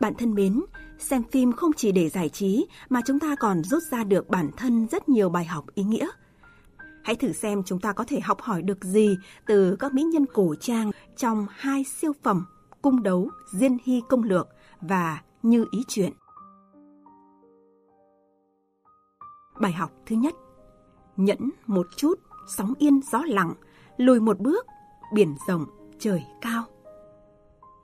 Bạn thân mến, xem phim không chỉ để giải trí mà chúng ta còn rút ra được bản thân rất nhiều bài học ý nghĩa. Hãy thử xem chúng ta có thể học hỏi được gì từ các mỹ nhân cổ trang trong hai siêu phẩm Cung đấu Diên Hy Công Lược và Như Ý Chuyện. Bài học thứ nhất Nhẫn một chút, sóng yên gió lặng, lùi một bước, biển rộng, trời cao.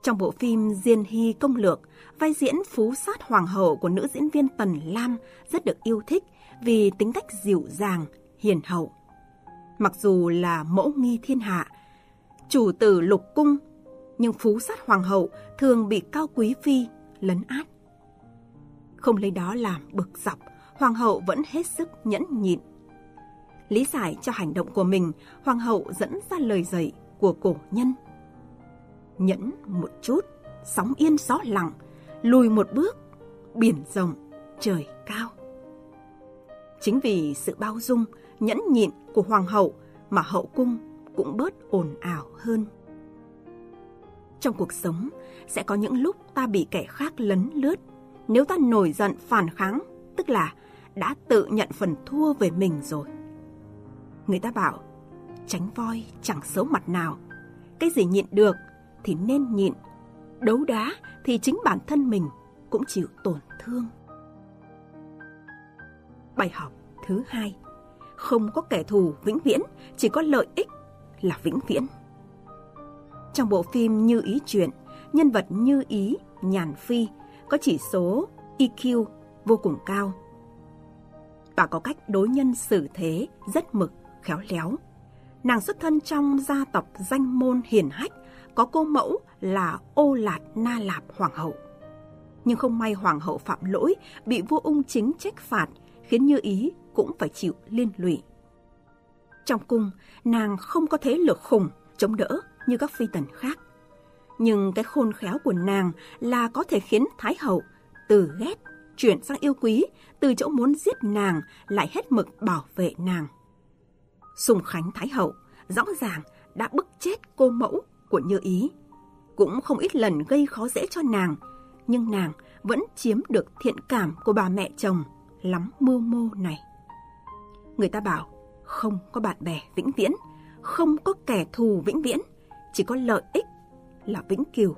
Trong bộ phim Diên Hy Công Lược, vai diễn phú sát hoàng hậu của nữ diễn viên Tần Lam rất được yêu thích vì tính cách dịu dàng, hiền hậu. Mặc dù là mẫu nghi thiên hạ, chủ tử lục cung, nhưng phú sát hoàng hậu thường bị cao quý phi lấn át. Không lấy đó làm bực dọc, hoàng hậu vẫn hết sức nhẫn nhịn. Lý giải cho hành động của mình, hoàng hậu dẫn ra lời dạy của cổ nhân – nhẫn một chút, sóng yên gió lặng, lùi một bước, biển rộng, trời cao. Chính vì sự bao dung, nhẫn nhịn của hoàng hậu mà hậu cung cũng bớt ồn ào hơn. Trong cuộc sống sẽ có những lúc ta bị kẻ khác lấn lướt. Nếu ta nổi giận phản kháng, tức là đã tự nhận phần thua về mình rồi. Người ta bảo, tránh voi chẳng xấu mặt nào. Cái gì nhịn được thì nên nhịn, đấu đá thì chính bản thân mình cũng chịu tổn thương. Bài học thứ hai, không có kẻ thù vĩnh viễn, chỉ có lợi ích là vĩnh viễn. Trong bộ phim Như Ý Chuyện, nhân vật Như Ý, Nhàn Phi có chỉ số EQ vô cùng cao. Bà có cách đối nhân xử thế rất mực, khéo léo. Nàng xuất thân trong gia tộc danh môn hiền hách, có cô mẫu là ô lạt na lạp hoàng hậu. Nhưng không may hoàng hậu phạm lỗi, bị vua ung chính trách phạt, khiến như ý cũng phải chịu liên lụy. Trong cung, nàng không có thế lực khủng, chống đỡ như các phi tần khác. Nhưng cái khôn khéo của nàng là có thể khiến Thái hậu từ ghét chuyển sang yêu quý, từ chỗ muốn giết nàng lại hết mực bảo vệ nàng. Sùng Khánh Thái hậu rõ ràng đã bức chết cô mẫu của Như Ý. Cũng không ít lần gây khó dễ cho nàng, nhưng nàng vẫn chiếm được thiện cảm của bà mẹ chồng lắm mưu mô này. Người ta bảo không có bạn bè vĩnh viễn, không có kẻ thù vĩnh viễn, chỉ có lợi ích là vĩnh cửu.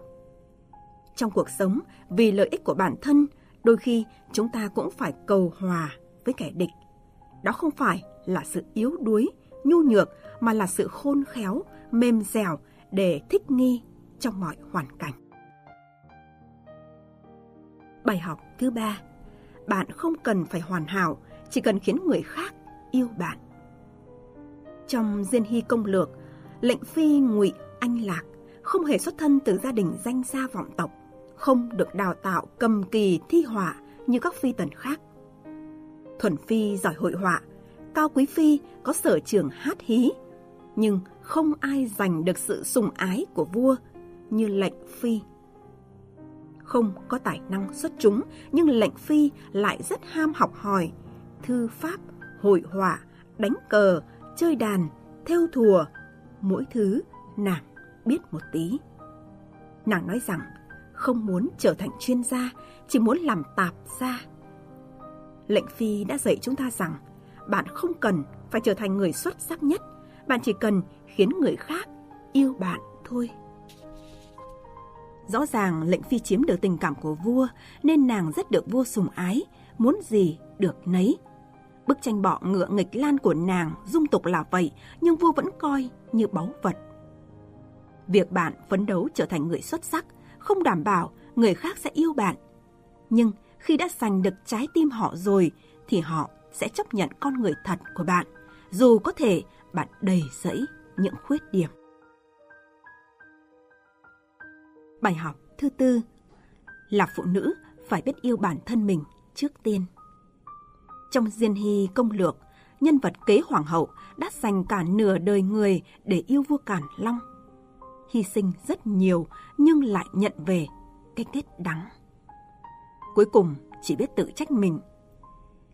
Trong cuộc sống, vì lợi ích của bản thân, đôi khi chúng ta cũng phải cầu hòa với kẻ địch. Đó không phải là sự yếu đuối, nhu nhược mà là sự khôn khéo, mềm dẻo để thích nghi trong mọi hoàn cảnh. Bài học thứ ba, bạn không cần phải hoàn hảo, chỉ cần khiến người khác yêu bạn. Trong Diên Hy công lược, lệnh phi Ngụy Anh Lạc không hề xuất thân từ gia đình danh gia vọng tộc, không được đào tạo cầm kỳ thi họa như các phi tần khác. Thuần phi giỏi hội họa, cao quý phi có sở trường hát hí, nhưng không ai giành được sự sùng ái của vua như lệnh phi. Không có tài năng xuất chúng, nhưng lệnh phi lại rất ham học hỏi, thư pháp, hội họa, đánh cờ, chơi đàn, theo thùa, mỗi thứ nàng biết một tí. Nàng nói rằng không muốn trở thành chuyên gia, chỉ muốn làm tạp gia. Lệnh phi đã dạy chúng ta rằng bạn không cần phải trở thành người xuất sắc nhất, bạn chỉ cần khiến người khác yêu bạn thôi. Rõ ràng lệnh phi chiếm được tình cảm của vua nên nàng rất được vua sủng ái, muốn gì được nấy. Bức tranh bọ ngựa nghịch lan của nàng dung tục là vậy nhưng vua vẫn coi như báu vật. Việc bạn phấn đấu trở thành người xuất sắc không đảm bảo người khác sẽ yêu bạn. Nhưng khi đã giành được trái tim họ rồi thì họ sẽ chấp nhận con người thật của bạn, dù có thể bạn đầy rẫy những khuyết điểm. Bài học thứ tư là phụ nữ phải biết yêu bản thân mình trước tiên. Trong Diên Hy công lược, nhân vật kế hoàng hậu đã dành cả nửa đời người để yêu vua Cản Long. Hy sinh rất nhiều nhưng lại nhận về cái kết đắng. Cuối cùng chỉ biết tự trách mình.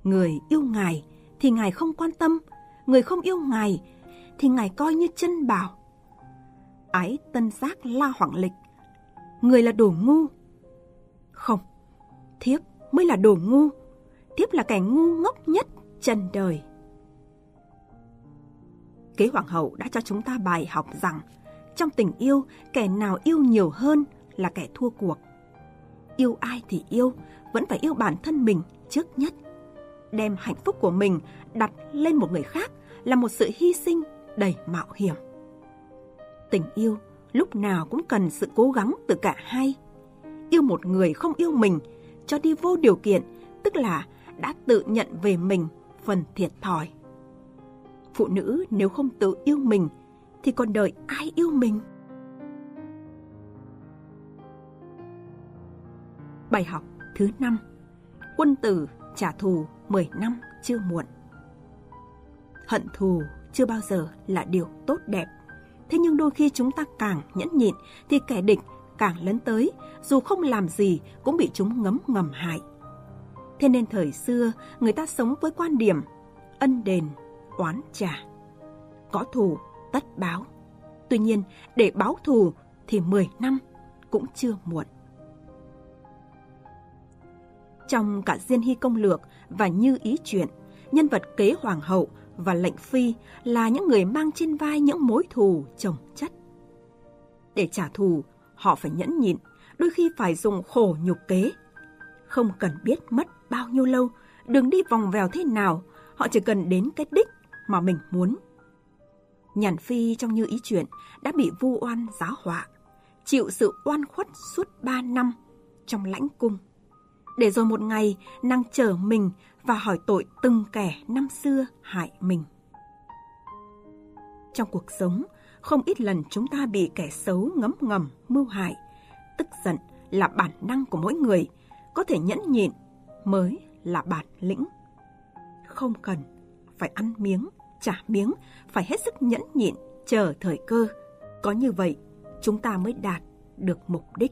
Người yêu ngài thì ngài không quan tâm, người không yêu ngài thì ngài coi như chân bảo. Ái tân giác la hoảng lịch, người là đồ ngu. Không, thiếp mới là đồ ngu. Thiếp là kẻ ngu ngốc nhất trần đời. Kế hoàng hậu đã cho chúng ta bài học rằng trong tình yêu, kẻ nào yêu nhiều hơn là kẻ thua cuộc. Yêu ai thì yêu, vẫn phải yêu bản thân mình trước nhất. Đem hạnh phúc của mình đặt lên một người khác là một sự hy sinh đầy mạo hiểm. Tình yêu lúc nào cũng cần sự cố gắng từ cả hai. Yêu một người không yêu mình, cho đi vô điều kiện, tức là đã tự nhận về mình phần thiệt thòi. Phụ nữ nếu không tự yêu mình thì còn đợi ai yêu mình? Bài học thứ 5 Quân tử trả thù 10 năm chưa muộn Hận thù chưa bao giờ là điều tốt đẹp. Thế nhưng đôi khi chúng ta càng nhẫn nhịn thì kẻ địch càng lấn tới, dù không làm gì cũng bị chúng ngấm ngầm hại. Thế nên thời xưa người ta sống với quan điểm ân đền, oán trả. Có thù tất báo. Tuy nhiên, để báo thù thì 10 năm cũng chưa muộn. Trong cả Diên Hy Công Lược và Như Ý Chuyện, nhân vật kế hoàng hậu và lệnh phi là những người mang trên vai những mối thù chồng chất. Để trả thù, họ phải nhẫn nhịn, đôi khi phải dùng khổ nhục kế. Không cần biết mất bao nhiêu lâu, đường đi vòng vèo thế nào, họ chỉ cần đến cái đích mà mình muốn. Nhàn Phi trong như ý chuyện đã bị vu oan giáo họa, chịu sự oan khuất suốt ba năm trong lãnh cung. Để rồi một ngày nàng trở mình và hỏi tội từng kẻ năm xưa hại mình. Trong cuộc sống, không ít lần chúng ta bị kẻ xấu ngấm ngầm mưu hại. Tức giận là bản năng của mỗi người, có thể nhẫn nhịn mới là bản lĩnh. Không cần phải ăn miếng, trả miếng, phải hết sức nhẫn nhịn, chờ thời cơ. Có như vậy, chúng ta mới đạt được mục đích.